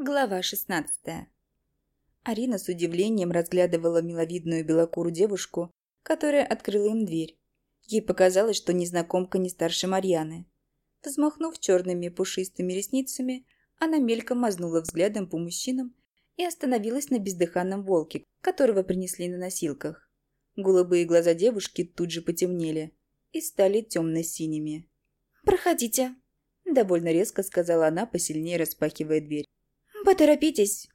Глава 16 Арина с удивлением разглядывала миловидную белокурую девушку, которая открыла им дверь. Ей показалось, что незнакомка не старше Марьяны. Взмахнув черными пушистыми ресницами, она мельком мазнула взглядом по мужчинам и остановилась на бездыханном волке, которого принесли на носилках. Голубые глаза девушки тут же потемнели и стали темно-синими. «Проходите», – довольно резко сказала она, посильнее распахивая дверь. «Поторопитесь!»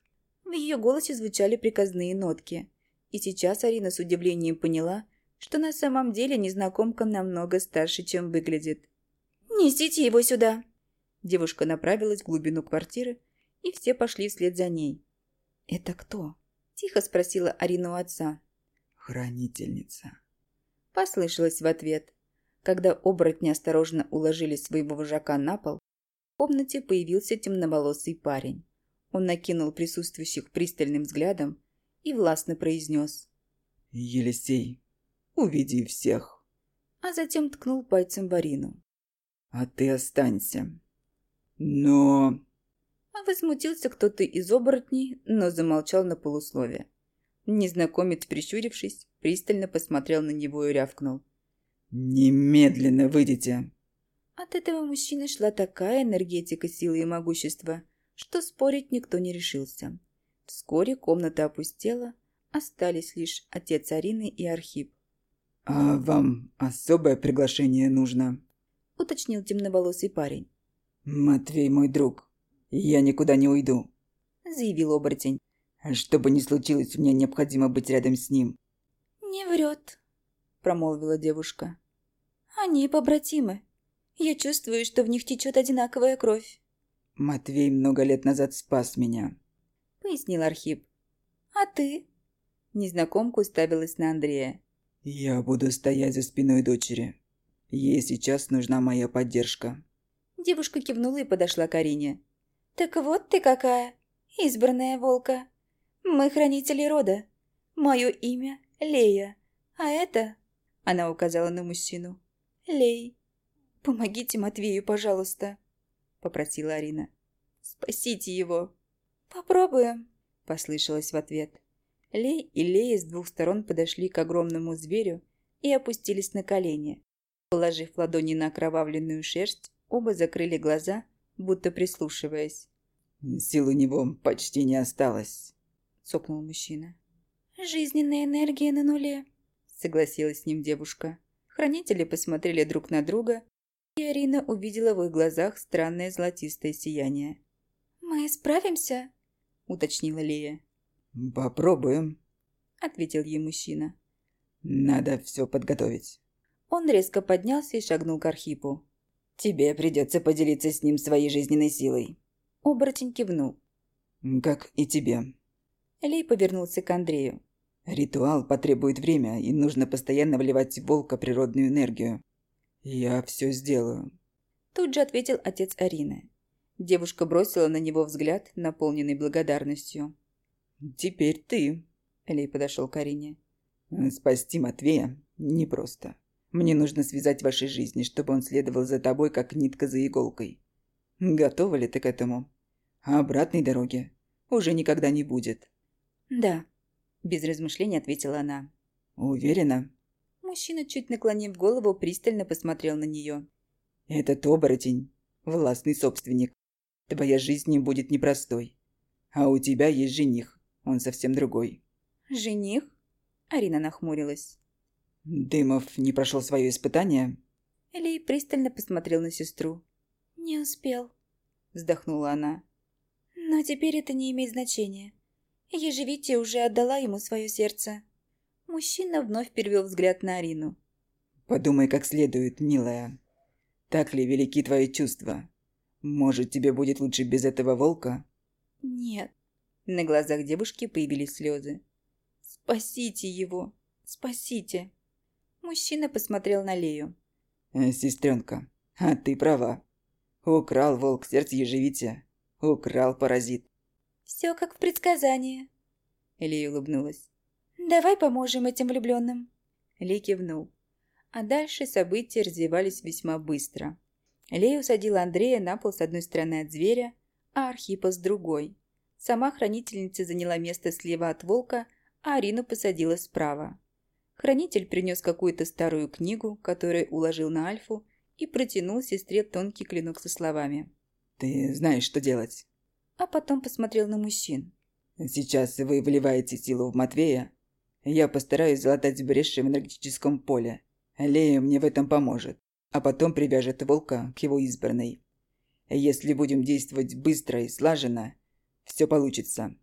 В ее голосе звучали приказные нотки. И сейчас Арина с удивлением поняла, что на самом деле незнакомка намного старше, чем выглядит. «Несите его сюда!» Девушка направилась в глубину квартиры, и все пошли вслед за ней. «Это кто?» – тихо спросила Арина у отца. «Хранительница», – послышалось в ответ. Когда оборотни осторожно уложили своего вожака на пол, в комнате появился темноволосый парень. Он накинул присутствующих пристальным взглядом и властно произнес. «Елисей, уведи всех!» А затем ткнул пальцем в Арину. «А ты останься!» «Но...» А возмутился кто-то из оборотней, но замолчал на полусловие. Незнакомец, прищурившись, пристально посмотрел на него и рявкнул. «Немедленно выйдите!» От этого мужчины шла такая энергетика силы и могущества, что спорить никто не решился. Вскоре комната опустела, остались лишь отец Арины и Архип. «А вам особое приглашение нужно?» – уточнил темноволосый парень. «Матвей мой друг, я никуда не уйду», – заявил оборотень. «Что бы ни случилось, мне необходимо быть рядом с ним». «Не врет», – промолвила девушка. «Они побратимы. Я чувствую, что в них течет одинаковая кровь». «Матвей много лет назад спас меня», — пояснил Архип. «А ты?» Незнакомка уставилась на Андрея. «Я буду стоять за спиной дочери. Ей сейчас нужна моя поддержка». Девушка кивнула и подошла к Арине. «Так вот ты какая, избранная волка. Мы хранители рода. Мое имя Лея. А это...» Она указала на мужчину. «Лей. Помогите Матвею, пожалуйста» попросила Арина. «Спасите его!» «Попробуем», – послышалось в ответ. Лей и Лея с двух сторон подошли к огромному зверю и опустились на колени. Положив ладони на окровавленную шерсть, оба закрыли глаза, будто прислушиваясь. «Сил у него почти не осталось», – цокнул мужчина. «Жизненная энергия на нуле», – согласилась с ним девушка. Хранители посмотрели друг на друга и Арина увидела в их глазах странное золотистое сияние. «Мы справимся?» – уточнила Лея. «Попробуем», – ответил ей мужчина. «Надо все подготовить». Он резко поднялся и шагнул к Архипу. «Тебе придется поделиться с ним своей жизненной силой». Оборотень кивнул. «Как и тебе». Лей повернулся к Андрею. «Ритуал потребует время, и нужно постоянно вливать в волка природную энергию. «Я все сделаю», – тут же ответил отец Арины. Девушка бросила на него взгляд, наполненный благодарностью. «Теперь ты», – Лей подошел к Арине. «Спасти Матвея непросто. Мне нужно связать ваши жизни, чтобы он следовал за тобой, как нитка за иголкой. Готова ли ты к этому? А обратной дороги уже никогда не будет». «Да», – без размышлений ответила она. «Уверена?» Мужчина, чуть наклонив голову, пристально посмотрел на нее. «Этот оборотень – властный собственник. Твоя жизнь не будет непростой. А у тебя есть жених, он совсем другой». «Жених?» – Арина нахмурилась. «Дымов не прошел свое испытание?» Элей пристально посмотрел на сестру. «Не успел», – вздохнула она. «Но теперь это не имеет значения. Ежевития уже отдала ему свое сердце». Мужчина вновь перевел взгляд на Арину. «Подумай как следует, милая. Так ли велики твои чувства? Может, тебе будет лучше без этого волка?» «Нет». На глазах девушки появились слезы. «Спасите его! Спасите!» Мужчина посмотрел на Лею. «Э, «Сестренка, а ты права. Украл волк сердце ежевития. Украл паразит». «Все как в предсказании». Лея улыбнулась. «Давай поможем этим влюбленным». Ли кивнул. А дальше события развивались весьма быстро. Лея усадила Андрея на пол с одной стороны от зверя, а Архипа с другой. Сама хранительница заняла место слева от волка, а Арину посадила справа. Хранитель принес какую-то старую книгу, которую уложил на Альфу, и протянул сестре тонкий клинок со словами. «Ты знаешь, что делать». А потом посмотрел на мужчин. «Сейчас вы вливаете силу в Матвея. Я постараюсь залатать бреши в энергетическом поле. Лея мне в этом поможет, а потом привяжет волка к его избранной. Если будем действовать быстро и слаженно, все получится.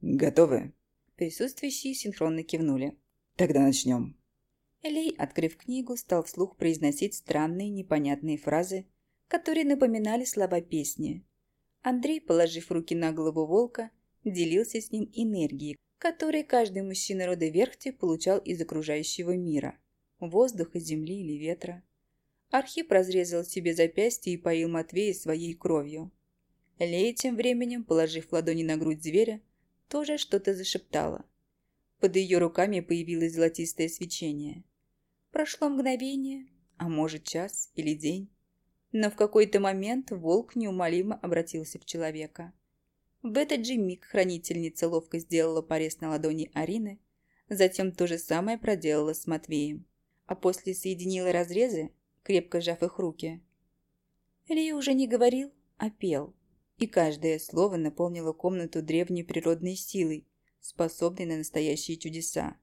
Готовы?» Присутствующие синхронно кивнули. «Тогда начнем». Элей, открыв книгу, стал вслух произносить странные непонятные фразы, которые напоминали слова песни. Андрей, положив руки на голову волка, делился с ним энергией, которую каждый мужчина рода Верхти получал из окружающего мира – воздуха, земли или ветра. Архип разрезал себе запястье и поил Матвея своей кровью. Лея тем временем, положив ладони на грудь зверя, тоже что-то зашептала. Под ее руками появилось золотистое свечение. Прошло мгновение, а может час или день. Но в какой-то момент волк неумолимо обратился в человека. В этот же миг хранительница ловко сделала порез на ладони Арины, затем то же самое проделала с Матвеем, а после соединила разрезы, крепко сжав их руки. Илья уже не говорил, а пел, и каждое слово наполнило комнату древней природной силой, способной на настоящие чудеса.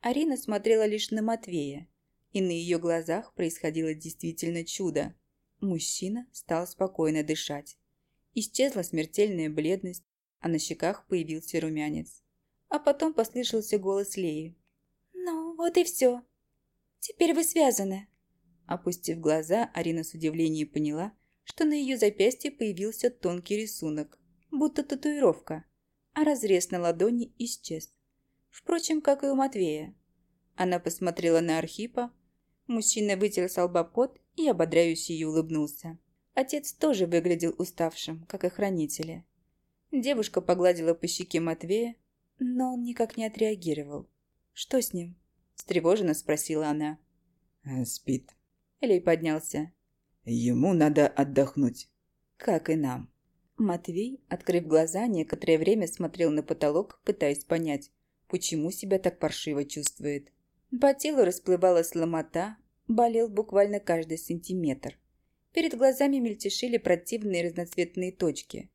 Арина смотрела лишь на Матвея, и на ее глазах происходило действительно чудо. Мужчина стал спокойно дышать. Исчезла смертельная бледность, а на щеках появился румянец. А потом послышался голос Леи. «Ну, вот и все. Теперь вы связаны». Опустив глаза, Арина с удивлением поняла, что на ее запястье появился тонкий рисунок, будто татуировка, а разрез на ладони исчез. Впрочем, как и у Матвея. Она посмотрела на Архипа, Мужчина вытер с лба пот и ободряюще ей улыбнулся. Отец тоже выглядел уставшим, как и хранители. Девушка погладила по щеке Матвея, но он никак не отреагировал. «Что с ним?» – встревоженно спросила она. «Э, «Спит». Элей поднялся. «Ему надо отдохнуть». «Как и нам». Матвей, открыв глаза, некоторое время смотрел на потолок, пытаясь понять, почему себя так паршиво чувствует. По телу расплывалась ломота, болел буквально каждый сантиметр. Перед глазами мельтешили противные разноцветные точки.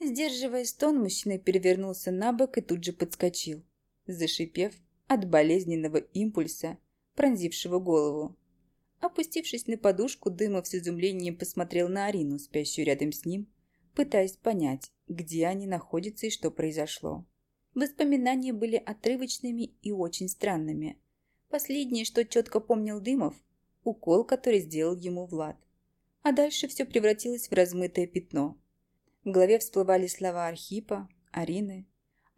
Сдерживая стон, мужчина перевернулся на бок и тут же подскочил, зашипев от болезненного импульса, пронзившего голову. Опустившись на подушку, Дымов с изумлением посмотрел на Арину, спящую рядом с ним, пытаясь понять, где они находятся и что произошло. Воспоминания были отрывочными и очень странными. Последнее, что четко помнил Дымов, укол, который сделал ему Влад. А дальше все превратилось в размытое пятно. В голове всплывали слова Архипа, Арины,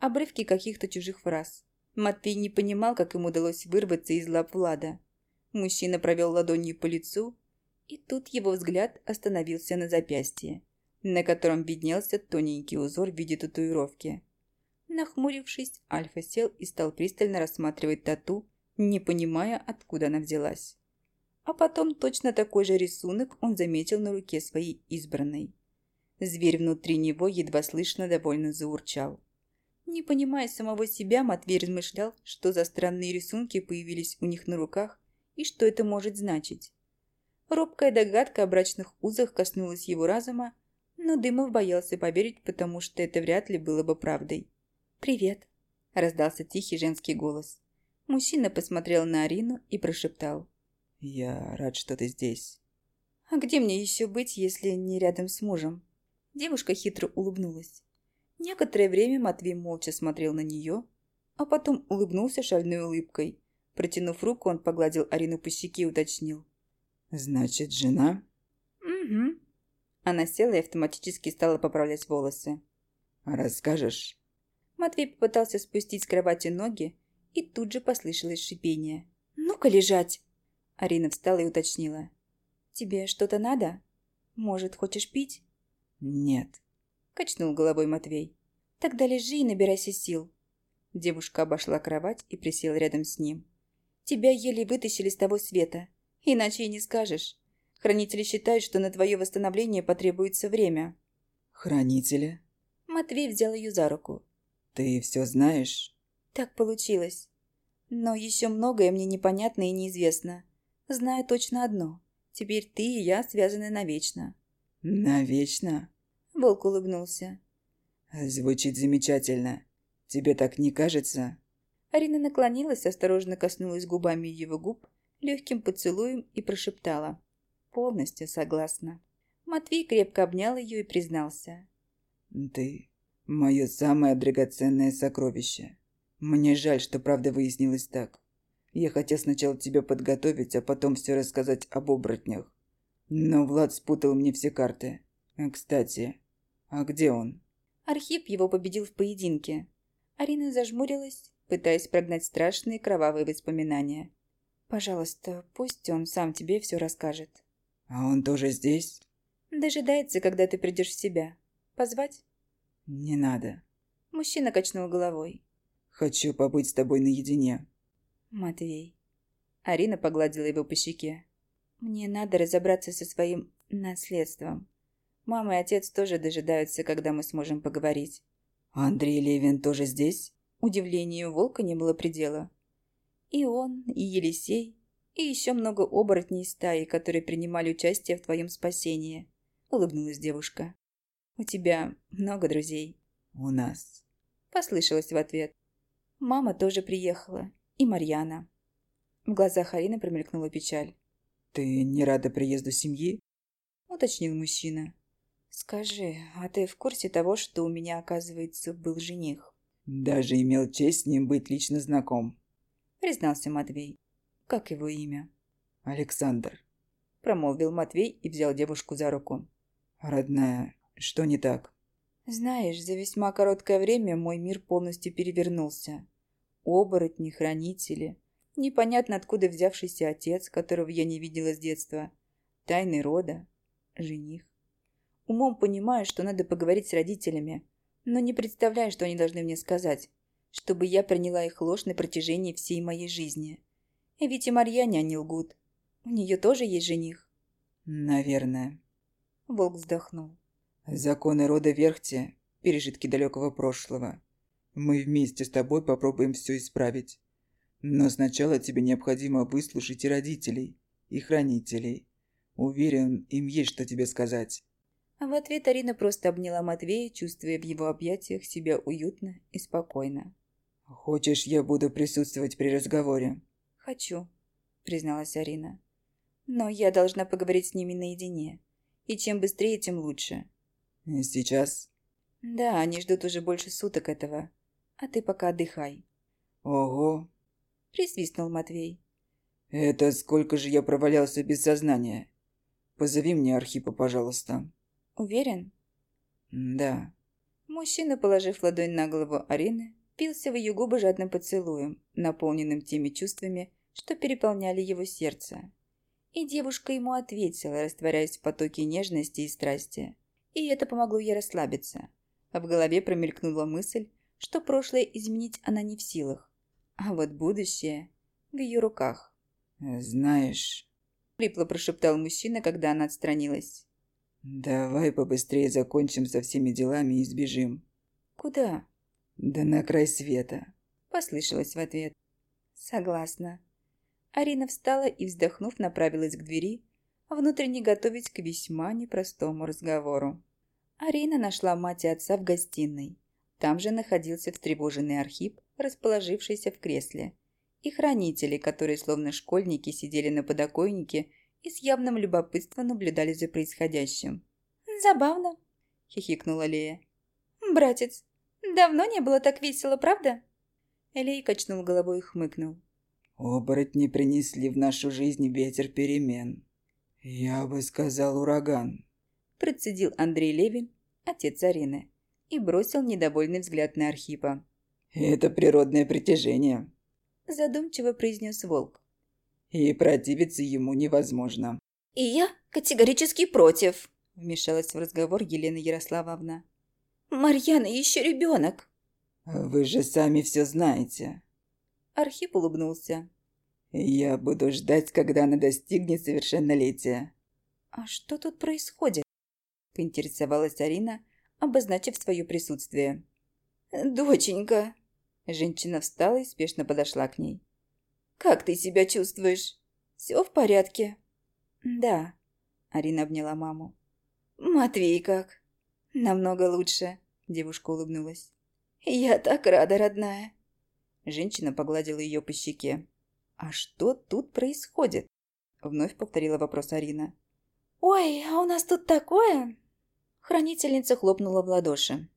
обрывки каких-то чужих фраз. Матвей не понимал, как ему удалось вырваться из лап Влада. Мужчина провел ладонью по лицу, и тут его взгляд остановился на запястье, на котором виднелся тоненький узор в виде татуировки. Нахмурившись, Альфа сел и стал пристально рассматривать тату, не понимая, откуда она взялась. А потом точно такой же рисунок он заметил на руке своей избранной. Зверь внутри него едва слышно довольно заурчал. Не понимая самого себя, Матвей размышлял, что за странные рисунки появились у них на руках и что это может значить. Робкая догадка о брачных узах коснулась его разума, но Дымов боялся поверить, потому что это вряд ли было бы правдой. «Привет», – раздался тихий женский голос. Мужчина посмотрел на Арину и прошептал. «Я рад, что ты здесь». «А где мне еще быть, если не рядом с мужем?» Девушка хитро улыбнулась. Некоторое время Матвей молча смотрел на нее, а потом улыбнулся шальной улыбкой. Протянув руку, он погладил Арину по щеке и уточнил. «Значит, жена?» «Угу». Она села и автоматически стала поправлять волосы. «Расскажешь?» Матвей попытался спустить с кровати ноги, и тут же послышалось шипение. «Ну-ка лежать!» Арина встала и уточнила. «Тебе что-то надо? Может, хочешь пить?» «Нет», – качнул головой Матвей. «Тогда лежи и набирайся сил». Девушка обошла кровать и присела рядом с ним. «Тебя еле вытащили с того света. Иначе и не скажешь. Хранители считают, что на твое восстановление потребуется время». «Хранители?» Матвей взял ее за руку. «Ты все знаешь?» Так получилось. Но еще многое мне непонятно и неизвестно. Знаю точно одно. Теперь ты и я связаны навечно. «Навечно?» Волк улыбнулся. «Звучит замечательно. Тебе так не кажется?» Арина наклонилась, осторожно коснулась губами его губ, легким поцелуем и прошептала. «Полностью согласна». Матвей крепко обнял ее и признался. «Ты – мое самое драгоценное сокровище. Мне жаль, что правда выяснилась так. Я хотел сначала тебя подготовить, а потом все рассказать об оборотнях. Но Влад спутал мне все карты. Кстати, а где он?» Архип его победил в поединке. Арина зажмурилась, пытаясь прогнать страшные кровавые воспоминания. «Пожалуйста, пусть он сам тебе все расскажет». «А он тоже здесь?» «Дожидается, когда ты придешь в себя. Позвать?» «Не надо». Мужчина качнул головой. «Хочу побыть с тобой наедине». «Матвей». Арина погладила его по щеке. «Мне надо разобраться со своим наследством. Мама и отец тоже дожидаются, когда мы сможем поговорить». «Андрей Левин тоже здесь?» Удивлению волка не было предела. И он, и Елисей, и еще много оборотней стаи, которые принимали участие в твоем спасении», — улыбнулась девушка. «У тебя много друзей?» «У нас», — послышалось в ответ. «Мама тоже приехала. И Марьяна». В глазах Арины промелькнула печаль. «Ты не рада приезду семьи?» — уточнил мужчина. «Скажи, а ты в курсе того, что у меня, оказывается, был жених?» Даже имел честь с ним быть лично знаком. Признался Матвей. Как его имя? Александр. Промолвил Матвей и взял девушку за руку. Родная, что не так? Знаешь, за весьма короткое время мой мир полностью перевернулся. Оборотни, хранители. Непонятно откуда взявшийся отец, которого я не видела с детства. Тайны рода. Жених. Умом понимаю, что надо поговорить с родителями, но не представляю, что они должны мне сказать, чтобы я приняла их ложь на протяжении всей моей жизни. Ведь и Марьяне они лгут. У нее тоже есть жених. Наверное. Волк вздохнул. Законы рода Верхте – пережитки далекого прошлого. Мы вместе с тобой попробуем все исправить. Но сначала тебе необходимо выслушать и родителей, и хранителей. Уверен, им есть что тебе сказать. А в ответ Арина просто обняла Матвея, чувствуя в его объятиях себя уютно и спокойно. «Хочешь, я буду присутствовать при разговоре?» «Хочу», — призналась Арина. «Но я должна поговорить с ними наедине. И чем быстрее, тем лучше». «Сейчас?» «Да, они ждут уже больше суток этого. А ты пока отдыхай». «Ого!» — присвистнул Матвей. «Это сколько же я провалялся без сознания? Позови мне Архипа, пожалуйста». Уверен? Да. Мужчина, положив ладонь на голову Арины, пился в ее губы жадным поцелуем, наполненным теми чувствами, что переполняли его сердце. И девушка ему ответила, растворяясь в потоке нежности и страсти. И это помогло ей расслабиться. А в голове промелькнула мысль, что прошлое изменить она не в силах, а вот будущее в ее руках. «Знаешь...» — хрипло прошептал мужчина, когда она отстранилась. «Давай побыстрее закончим со всеми делами и сбежим». «Куда?» «Да на край света», — послышалось в ответ. «Согласна». Арина встала и, вздохнув, направилась к двери, внутренне готовить к весьма непростому разговору. Арина нашла мать и отца в гостиной. Там же находился встревоженный Архип, расположившийся в кресле, и хранители, которые, словно школьники, сидели на подоконнике и с явным любопытством наблюдали за происходящим. «Забавно», — хихикнула Лея. «Братец, давно не было так весело, правда?» Лей качнул головой и хмыкнул. «Оборотни принесли в нашу жизнь ветер перемен. Я бы сказал, ураган», — процедил Андрей Левин, отец Арины, и бросил недовольный взгляд на Архипа. «Это природное притяжение», — задумчиво произнес Волк и противиться ему невозможно. «И я категорически против», — вмешалась в разговор Елена Ярославовна. «Марьяна еще ребенок». «Вы же сами все знаете». Архип улыбнулся. «Я буду ждать, когда она достигнет совершеннолетия». «А что тут происходит?» — поинтересовалась Арина, обозначив свое присутствие. «Доченька!» Женщина встала и спешно подошла к ней. «Как ты себя чувствуешь? Все в порядке?» «Да», — Арина обняла маму. «Матвей как?» «Намного лучше», — девушка улыбнулась. «Я так рада, родная!» Женщина погладила ее по щеке. «А что тут происходит?» Вновь повторила вопрос Арина. «Ой, а у нас тут такое!» Хранительница хлопнула в ладоши.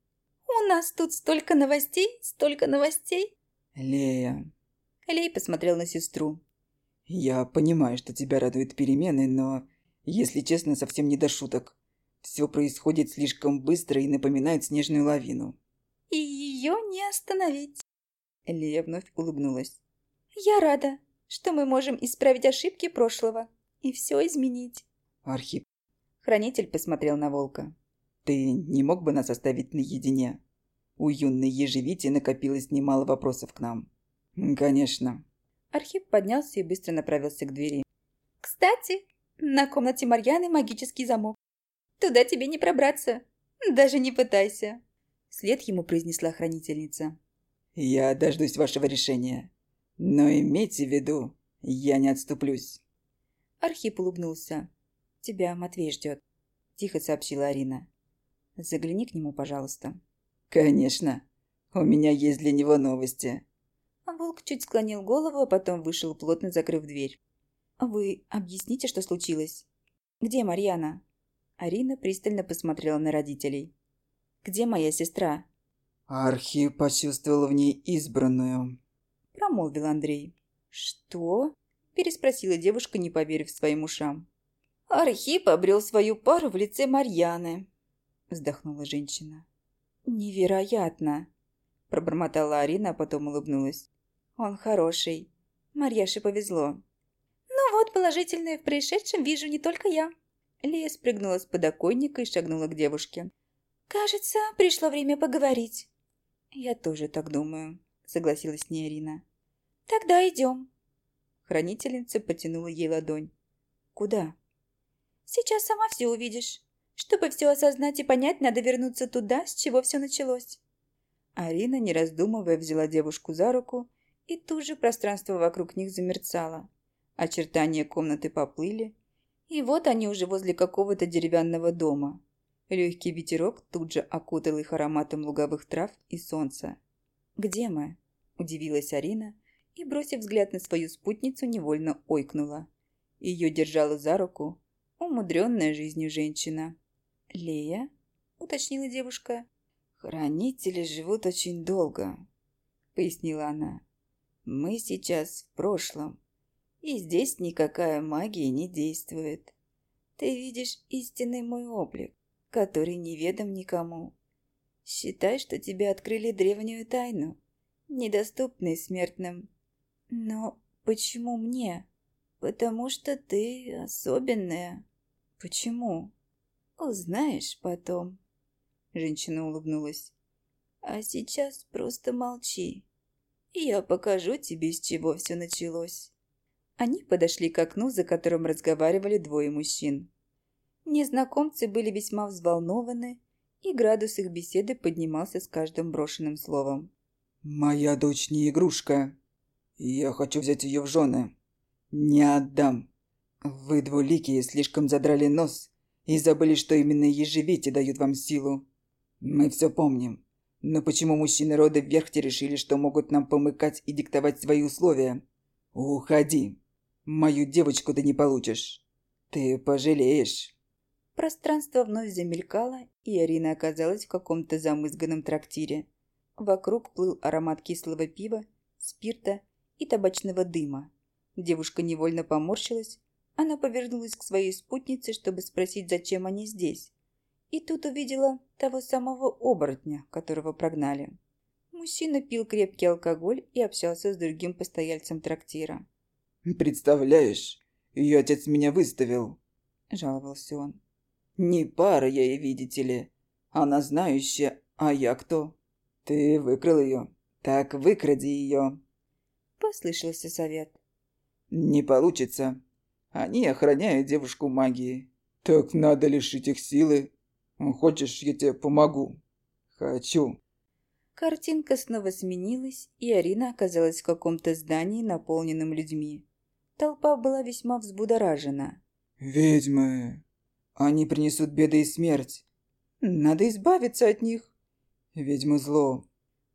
«У нас тут столько новостей, столько новостей!» «Лея...» Лей посмотрел на сестру. «Я понимаю, что тебя радуют перемены, но, если честно, совсем не до шуток. Все происходит слишком быстро и напоминает снежную лавину». «И ее не остановить!» Лея вновь улыбнулась. «Я рада, что мы можем исправить ошибки прошлого и все изменить». «Архип...» Хранитель посмотрел на волка. «Ты не мог бы нас оставить наедине? У юной ежевити накопилось немало вопросов к нам». «Конечно». Архип поднялся и быстро направился к двери. «Кстати, на комнате Марьяны магический замок. Туда тебе не пробраться. Даже не пытайся!» След ему произнесла хранительница. «Я дождусь вашего решения. Но имейте в виду, я не отступлюсь». Архип улыбнулся. «Тебя Матвей ждет», – тихо сообщила Арина. «Загляни к нему, пожалуйста». «Конечно. У меня есть для него новости». Волк чуть склонил голову, а потом вышел, плотно закрыв дверь. «Вы объясните, что случилось? Где Марьяна?» Арина пристально посмотрела на родителей. «Где моя сестра?» Архи почувствовал в ней избранную. Промолвил Андрей. «Что?» Переспросила девушка, не поверив своим ушам. «Архип обрел свою пару в лице Марьяны», вздохнула женщина. «Невероятно!» Пробормотала Арина, а потом улыбнулась. «Он хороший. Марьяше повезло». «Ну вот, положительное в происшедшем вижу не только я». Лия спрыгнула с подоконника и шагнула к девушке. «Кажется, пришло время поговорить». «Я тоже так думаю», — согласилась с ней Арина. «Тогда идем». Хранительница потянула ей ладонь. «Куда?» «Сейчас сама все увидишь. Чтобы все осознать и понять, надо вернуться туда, с чего все началось». Арина, не раздумывая, взяла девушку за руку, и тут же пространство вокруг них замерцало. Очертания комнаты поплыли, и вот они уже возле какого-то деревянного дома. Легкий ветерок тут же окутал их ароматом луговых трав и солнца. «Где мы?» – удивилась Арина и, бросив взгляд на свою спутницу, невольно ойкнула. Ее держала за руку умудренная жизнью женщина. «Лея?» – уточнила девушка. «Хранители живут очень долго», – пояснила она. «Мы сейчас в прошлом, и здесь никакая магия не действует. Ты видишь истинный мой облик который неведом никому. Считай, что тебе открыли древнюю тайну, недоступную смертным. Но почему мне? Потому что ты особенная. Почему? Узнаешь потом. Женщина улыбнулась. А сейчас просто молчи. Я покажу тебе, с чего все началось. Они подошли к окну, за которым разговаривали двое мужчин. Незнакомцы были весьма взволнованы, и градус их беседы поднимался с каждым брошенным словом. «Моя дочь не игрушка. Я хочу взять ее в жены. Не отдам. Вы двуликие слишком задрали нос и забыли, что именно ежевити дают вам силу. Мы все помним. Но почему мужчины рода Верхте решили, что могут нам помыкать и диктовать свои условия? Уходи. Мою девочку ты не получишь. Ты пожалеешь». Пространство вновь замелькало, и Арина оказалась в каком-то замызганном трактире. Вокруг плыл аромат кислого пива, спирта и табачного дыма. Девушка невольно поморщилась. Она повернулась к своей спутнице, чтобы спросить, зачем они здесь. И тут увидела того самого оборотня, которого прогнали. Мужчина пил крепкий алкоголь и общался с другим постояльцем трактира. «Представляешь, ее отец меня выставил», – жаловался он. Не пара я ей, видите ли. Она знающая, а я кто? Ты выкрал ее. Так выкради ее. Послышался совет. Не получится. Они охраняют девушку магии. Так надо лишить их силы. Хочешь, я тебе помогу? Хочу. Картинка снова сменилась, и Арина оказалась в каком-то здании, наполненном людьми. Толпа была весьма взбудоражена. «Ведьмы! Они принесут беды и смерть. Надо избавиться от них. Ведьмы зло».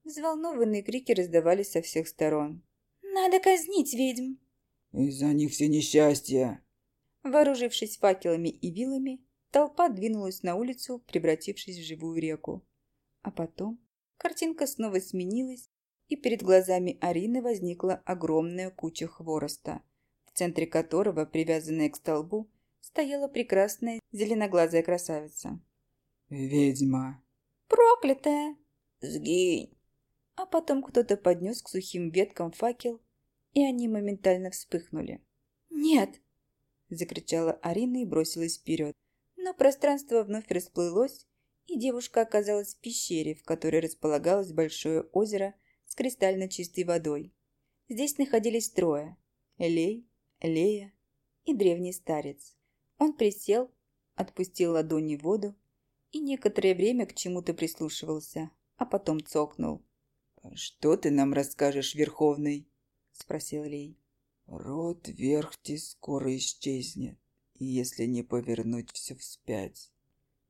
Взволнованные крики раздавались со всех сторон. «Надо казнить ведьм!» «Из-за них все несчастья!» Вооружившись факелами и вилами, толпа двинулась на улицу, превратившись в живую реку. А потом картинка снова сменилась, и перед глазами Арины возникла огромная куча хвороста, в центре которого, привязанная к столбу, стояла прекрасная зеленоглазая красавица. «Ведьма!» «Проклятая!» «Сгинь!» А потом кто-то поднес к сухим веткам факел, и они моментально вспыхнули. «Нет!» – закричала Арина и бросилась вперед. Но пространство вновь расплылось, и девушка оказалась в пещере, в которой располагалось большое озеро с кристально чистой водой. Здесь находились трое – Элей, Лея и древний старец. Он присел, отпустил ладони в воду и некоторое время к чему-то прислушивался, а потом цокнул. «Что ты нам расскажешь, Верховный?» – спросил Лей. «Род Верхти скоро исчезнет, если не повернуть все вспять».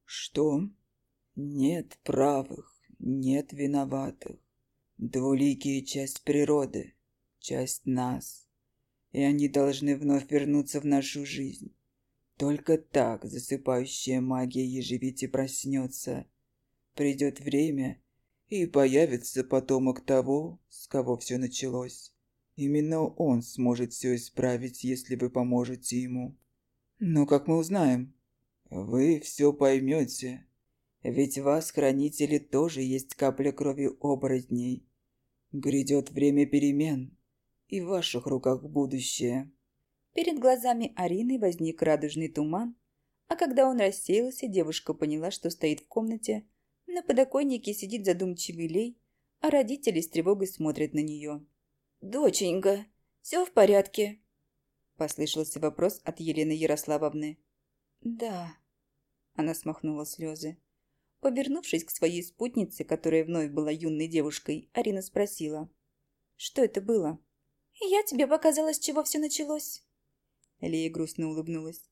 «Что?» «Нет правых, нет виноватых. Двуликие часть природы, часть нас. И они должны вновь вернуться в нашу жизнь. Только так засыпающая магия ежевити проснется. Придет время, и появится потомок того, с кого все началось. Именно он сможет все исправить, если вы поможете ему. Но как мы узнаем? Вы все поймете. Ведь вас, хранители, тоже есть капля крови оборотней. Грядет время перемен, и в ваших руках будущее. Перед глазами Арины возник радужный туман, а когда он рассеялся, девушка поняла, что стоит в комнате, на подоконнике сидит задумчивый Лей, а родители с тревогой смотрят на нее. «Доченька, все в порядке?» Послышался вопрос от Елены Ярославовны. «Да». Она смахнула слезы. Повернувшись к своей спутнице, которая вновь была юной девушкой, Арина спросила. «Что это было?» «Я тебе показала, с чего все началось». Лея грустно улыбнулась.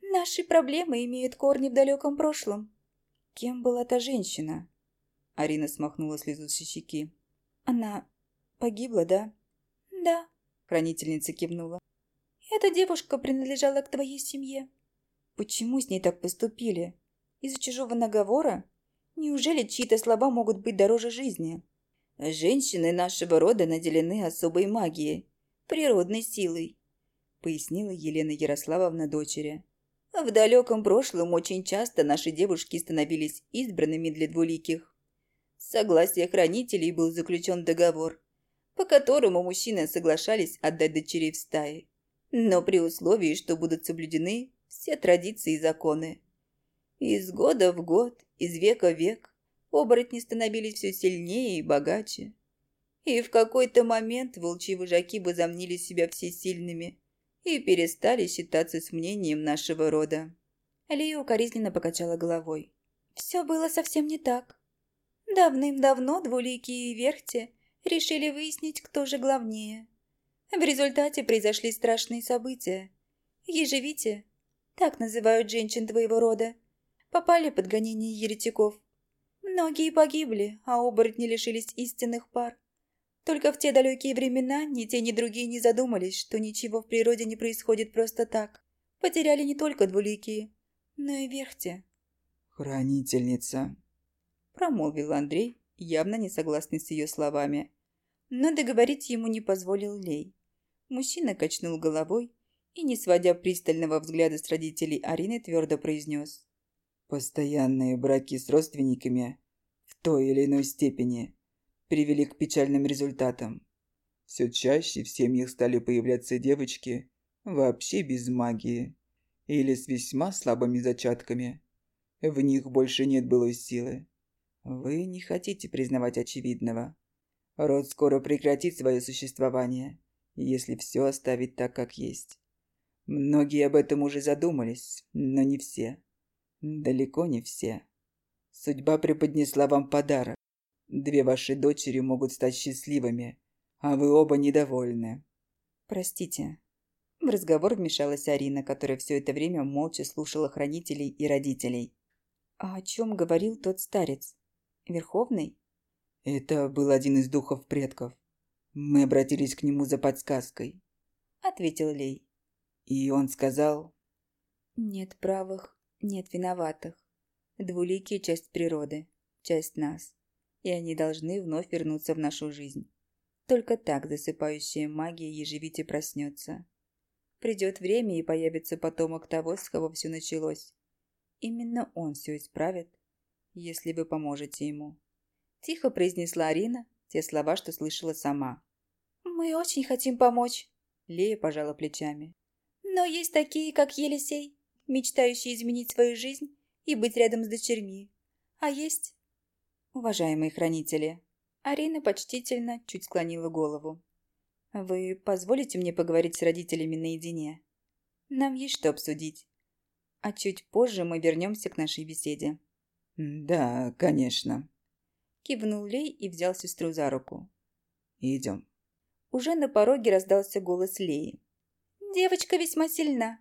«Наши проблемы имеют корни в далеком прошлом. Кем была та женщина? Арина смахнула слезу с щеки. Она погибла, да? Да, хранительница кивнула. Эта девушка принадлежала к твоей семье. Почему с ней так поступили? Из-за чужого наговора? Неужели чьи-то слова могут быть дороже жизни? Женщины нашего рода наделены особой магией, природной силой, пояснила Елена Ярославовна дочери. В далеком прошлом очень часто наши девушки становились избранными для двуликих. С согласия хранителей был заключен договор, по которому мужчины соглашались отдать дочерей в стаи, но при условии, что будут соблюдены все традиции и законы. Из года в год, из века в век, оборотни становились все сильнее и богаче. И в какой-то момент волчьи вожаки возомнили себя всесильными – и перестали считаться с мнением нашего рода. Лия укоризненно покачала головой. Все было совсем не так. Давным-давно двуликие верхти решили выяснить, кто же главнее. В результате произошли страшные события. Ежевите, так называют женщин твоего рода, попали под гонение еретиков. Многие погибли, а оборотни лишились истинных пар. Только в те далекие времена ни те, ни другие не задумались, что ничего в природе не происходит просто так. Потеряли не только двуликие, но и верхте. «Хранительница», – промолвил Андрей, явно не согласный с ее словами. Но договорить ему не позволил Лей. Мужчина качнул головой и, не сводя пристального взгляда с родителей Арины, твердо произнес. «Постоянные браки с родственниками в той или иной степени привели к печальным результатам. Все чаще в семьях стали появляться девочки вообще без магии или с весьма слабыми зачатками. В них больше нет былой силы. Вы не хотите признавать очевидного. Род скоро прекратит свое существование, если все оставить так, как есть. Многие об этом уже задумались, но не все. Далеко не все. Судьба преподнесла вам подарок. Две ваши дочери могут стать счастливыми, а вы оба недовольны. Простите. В разговор вмешалась Арина, которая все это время молча слушала хранителей и родителей. А о чем говорил тот старец? Верховный? Это был один из духов предков. Мы обратились к нему за подсказкой. Ответил Лей. И он сказал... Нет правых, нет виноватых. Двуликие – часть природы, часть нас. И они должны вновь вернуться в нашу жизнь. Только так засыпающая магия ежевите проснется. Придет время, и появится потомок того, с кого все началось. Именно он все исправит, если вы поможете ему. Тихо произнесла Арина те слова, что слышала сама. «Мы очень хотим помочь», — Лея пожала плечами. «Но есть такие, как Елисей, мечтающие изменить свою жизнь и быть рядом с дочерьми. А есть...» «Уважаемые хранители», Арина почтительно чуть склонила голову. «Вы позволите мне поговорить с родителями наедине? Нам есть что обсудить. А чуть позже мы вернемся к нашей беседе». «Да, конечно», – кивнул Лей и взял сестру за руку. «Идем». Уже на пороге раздался голос Леи. «Девочка весьма сильна.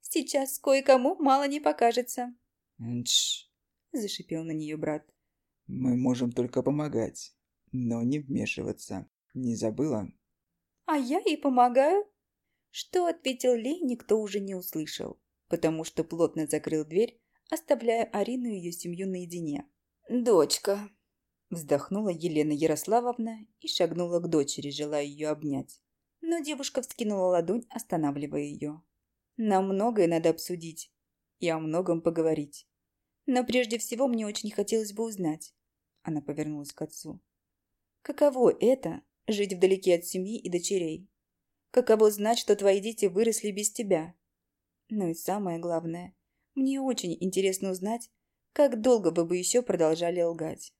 Сейчас кое-кому мало не покажется». «Тш!» – зашипел на нее брат. «Мы можем только помогать, но не вмешиваться. Не забыла?» «А я и помогаю». Что ответил Лей, никто уже не услышал, потому что плотно закрыл дверь, оставляя Арину и ее семью наедине. «Дочка!» Вздохнула Елена Ярославовна и шагнула к дочери, желая ее обнять. Но девушка вскинула ладонь, останавливая ее. «Нам многое надо обсудить и о многом поговорить. Но прежде всего мне очень хотелось бы узнать». Она повернулась к отцу. «Каково это – жить вдалеке от семьи и дочерей? Каково знать, что твои дети выросли без тебя? Ну и самое главное, мне очень интересно узнать, как долго вы бы еще продолжали лгать».